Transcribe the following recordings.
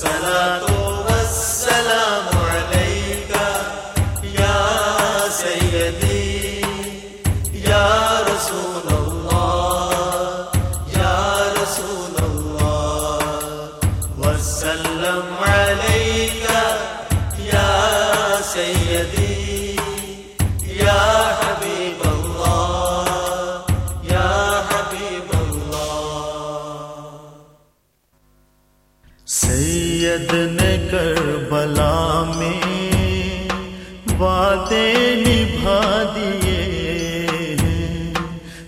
والصلاة وعدے نبھا دیے ہیں۔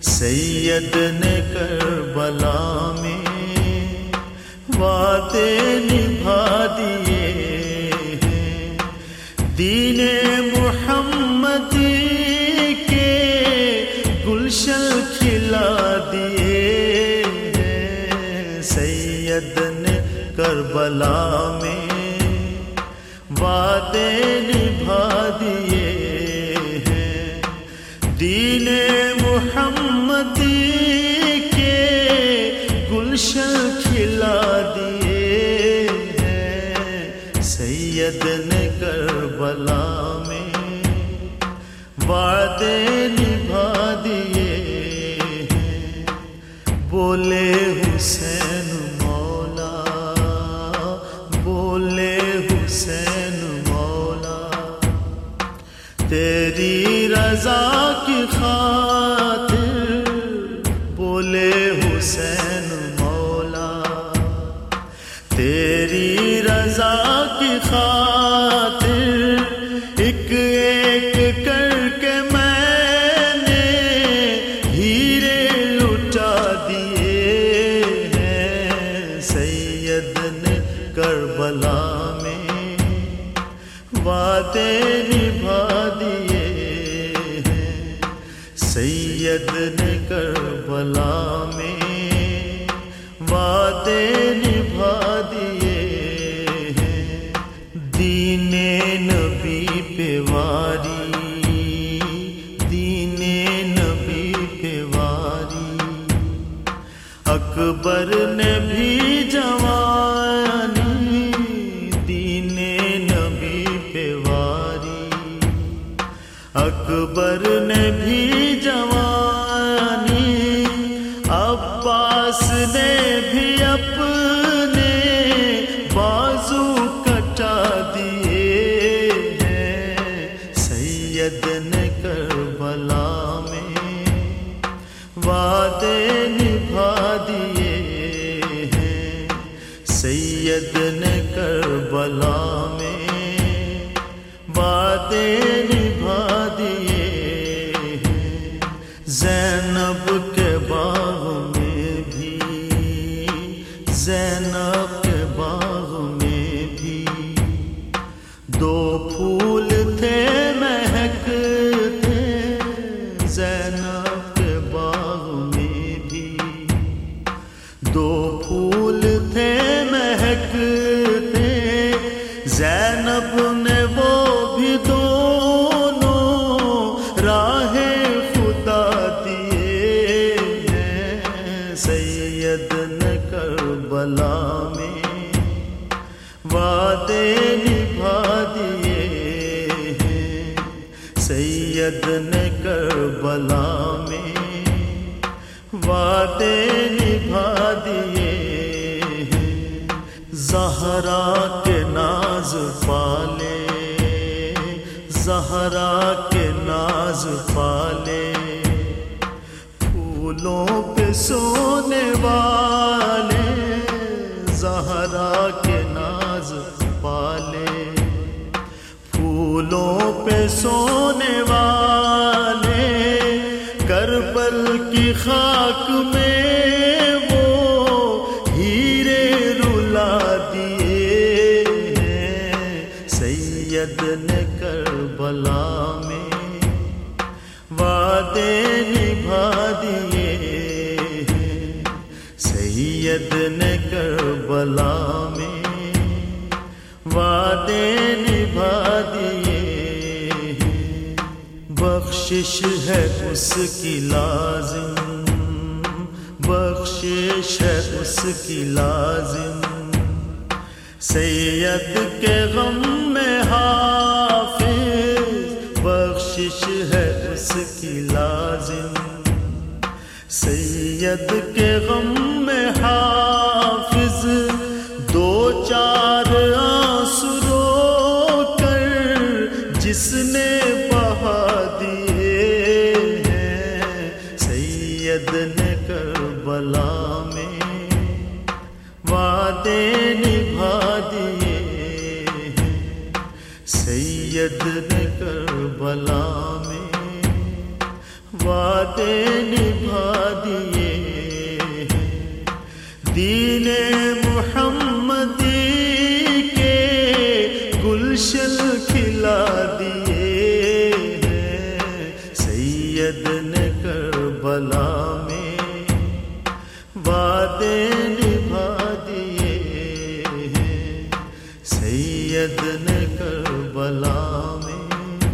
سید نے کربلا میں وعدے نبھا دیے ہیں۔ دین محمد کے گلشن کھلا دیے ہیں۔ سید نے کربلا میں وعدے نبھا دیے ہیں۔ دین محمد کے گلشن کھلا دیے ہیں۔ سید نے کربلا میں وعدے نبھا دیے ہیں۔ بولے تیری رضا کی خاطر بولے حسین مولا۔ تیری رضا کی خاطر ایک ایک کر کے میں نے ہیرے لٹا دیے ہیں سید نے کربلا میں۔ وعدے کربلا میں وعدے نبھا دیے ہیں۔ دین نبی پہ واری، دین نبی پہ واری۔ اکبر نے بھی جوانی، دین نبی پہ واری۔ اکبر نے بھی جوانی۔ کٹا دیے ہیں سید نے کربلا میں وعدے نبھا دیے ہیں سید نے کربلا میں وعدے زینب سید کربلا میں وعدے نبھا دیے زہرا کے ناز پالے زہرا کے ناز پالے پھولوں پہ سونے والے سونے والے، کربل کی خاک میں وہ ہیرے رلا دیے ہیں۔ سید نے کربلا میں وعدے نبھا دیے ہیں۔ سید نے کربلا میں وعدے بخشش ہے اس کی لازم، بخشش ہے اس کی لازم۔ سید کے غم میں حافظ، بخشش ہے اس کی لازم۔ سید کے غم میں حافظ سید نے کربلا میں۔ وعدے نبھا دیے سید نے کربلا میں۔ وعدے نبھا دیے ہیں۔ دین سید نے کربلا میں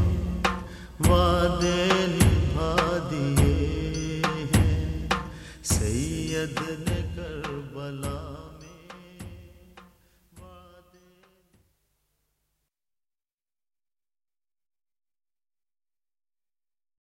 وعدے نبھا دیے ہیں۔ سید نے کربلا